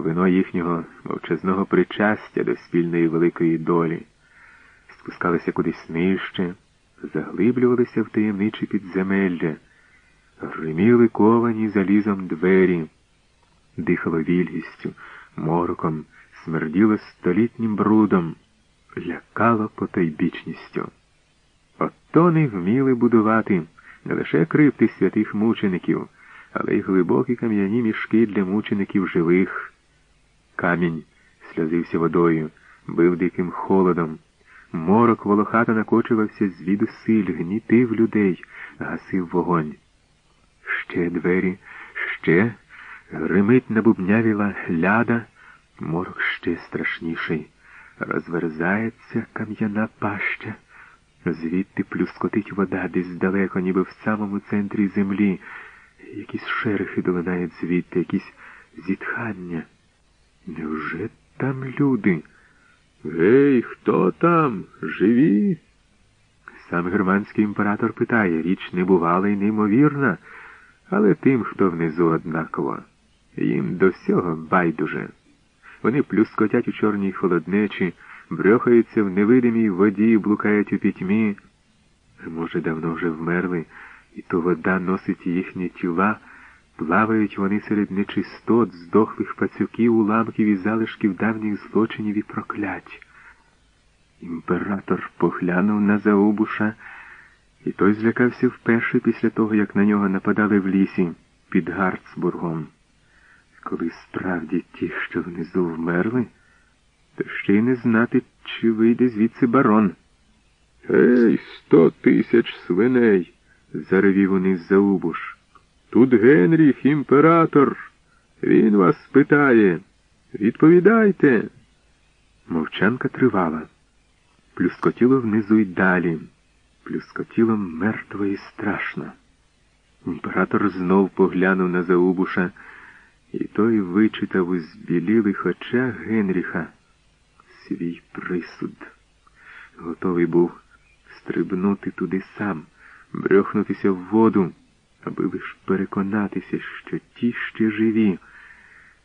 вино їхнього мовчазного причастя до спільної великої долі, спускалися кудись нижче, заглиблювалися в таємничі підземелля, гриміли ковані залізом двері, дихало вільгістю, мороком, смерділо столітнім брудом, лякало потайбічністю. Ото не вміли будувати не лише крипти святих мучеників, але й глибокі кам'яні мішки для мучеників живих. Камінь сльозився водою, бив диким холодом. Морок волохато накочувався звідусиль, гнітив людей, гасив вогонь. Ще двері, ще гримить набубнявіла ляда, морок ще страшніший. Розверзається кам'яна паща. Звідти плюскотить вода десь далеко, ніби в самому центрі землі. Якісь шерехи долинають звідти, якісь зітхання. Невже там люди? Гей, хто там? Живі? Сам германський імператор питає, річ небувала й неймовірна, але тим, хто внизу однаково. Їм до всього байдуже. Вони плюскотять у чорній холоднечі, брьохаються в невидимій воді, блукають у пітьмі. Може, давно вже вмерли, і то вода носить їхні тіла, плавають вони серед нечистот, здохлих пацюків, уламків і залишків давніх злочинів і проклять. Імператор поглянув на Заубуша, і той злякався вперше після того, як на нього нападали в лісі під Гарцбургом. Коли справді ті, що внизу вмерли, то ще й не знати, чи вийде звідси барон. Ей, сто тисяч свиней, заревів униз Заубуш. Тут Генріх, імператор. Він вас питає. Відповідайте. Мовчанка тривала. Плюскотіло внизу й далі. Плюскотіло мертво і страшно. Імператор знов поглянув на Заубуша, і той вичитав у збілілих очах Генріха свій присуд. Готовий був стрибнути туди сам, брьохнутися в воду, аби лиш переконатися, що ті ще живі.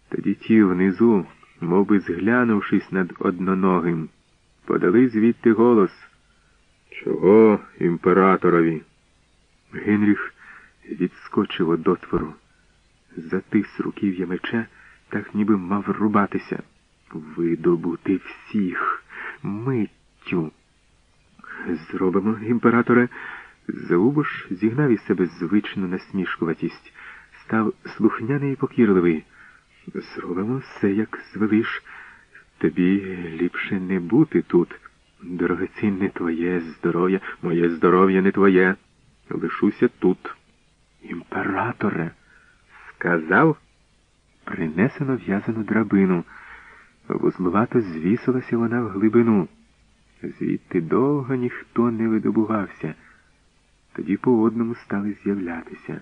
Тоді ті внизу, мов би зглянувшись над одноногим, подали звідти голос. Чого імператорові? Генріх відскочив од отвору, затис руків'я меча, так ніби мав рубатися. Видобути всіх миттю. Зробимо, імператоре. Заубош зігнав із себе звичну насмішкуватість, став слухняний і покірливий. Зробимо все, як звелиш. Тобі ліпше не бути тут. Дорогоцінне твоє здоров'я, моє здоров'я не твоє. Лишуся тут. Імператоре, сказав, принесено в'язану драбину. Вузлувато звісилася вона в глибину. Звідти довго ніхто не видобувався. Тоді по одному стали з'являтися.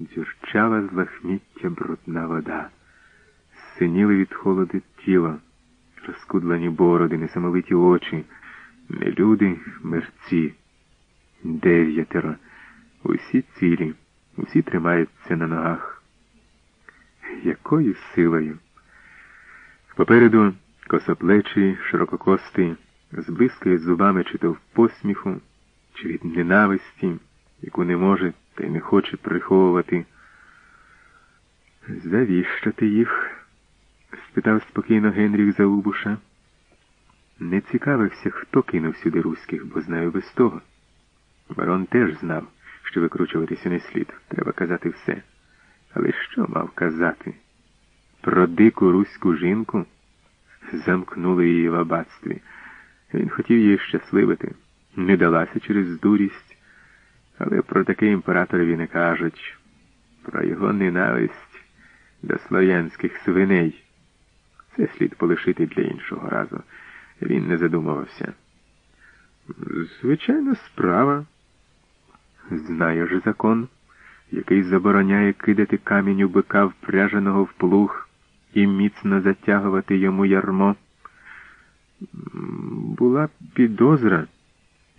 Дзюрчала з лахміття брудна вода. Синіли від холоду тіло, розкудлені бороди, несамовиті очі, не люди, мерці. Дев'ятеро. Усі цілі, усі тримаються на ногах. Якою силою? Попереду косоплечий, ширококостий, зблискує зубами чи то в посміху, чи від ненависті, яку не може та й не хоче приховувати. Завіщо ти їх? спитав спокійно Генріх Заубуша. Не цікавився, хто кинув сюди руських, бо знаю без того. Барон теж знав, що викручуватися не слід. Треба казати все. Але що мав казати? Про дику руську жінку замкнули її в аббатстві. Він хотів її щасливити, не далася через дурість, але про таке імператорові не кажуть, про його ненависть до слов'янських свиней. Це слід полишити для іншого разу. Він не задумувався. Звичайна справа. Знаю ж закон, який забороняє кидати камінь у бика впряженого в плуг і міцно затягувати йому ярмо. Була підозра.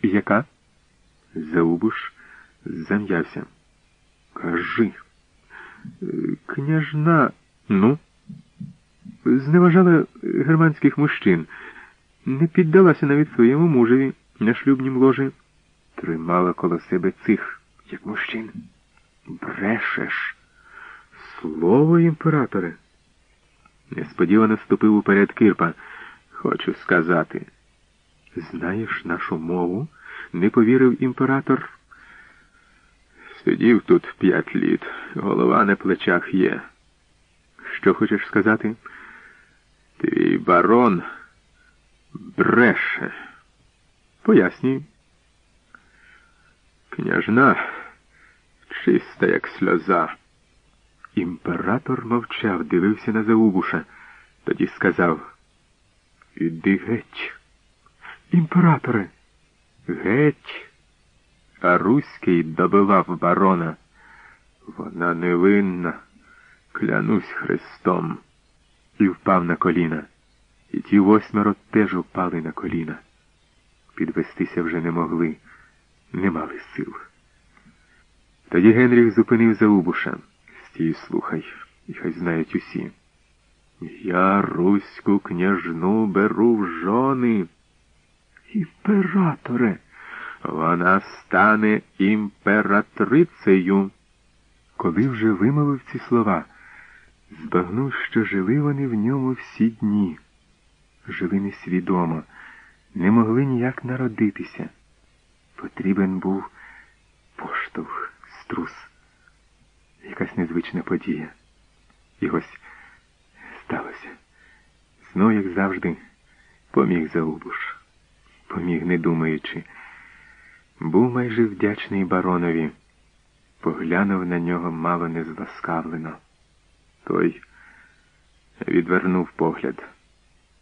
Яка? Заубуш зам'явся. Кажи. Княжна, ну, зневажала германських мужчин, не піддалася навіть своєму мужеві на шлюбнім ложі, тримала коло себе цих, як мужчин. Брешеш. Слово імператоре. Несподівано ступив уперед Кирпа. Хочу сказати. Знаєш нашу мову? Не повірив імператор. Сидів тут п'ять літ, голова на плечах є. Що хочеш сказати? Твій барон бреше. Пояснюй. Княжна чиста, як сльоза. Імператор мовчав, дивився на Заубуша, тоді сказав Іди геть. Імператоре, геть. А Руський добивав барона. Вона невинна, клянусь Христом, і впав на коліна. І ті восьмеро теж упали на коліна. Підвестися вже не могли, не мали сил. Тоді Генріх зупинив Заубуша. Стій, слухай, і хай знають усі. Я Руську княжну беру в жони. Імператоре, вона стане імператрицею. Коли вже вимовив ці слова, збагнув, що жили вони в ньому всі дні. Жили несвідомо, не могли ніяк народитися. Потрібен був поштовх, струс, якась незвична подія. І ось сталося. Знов, як завжди, поміг Заубуш. Поміг, не думаючи. Був майже вдячний баронові. Поглянув на нього мало не зласкавлено. Той відвернув погляд.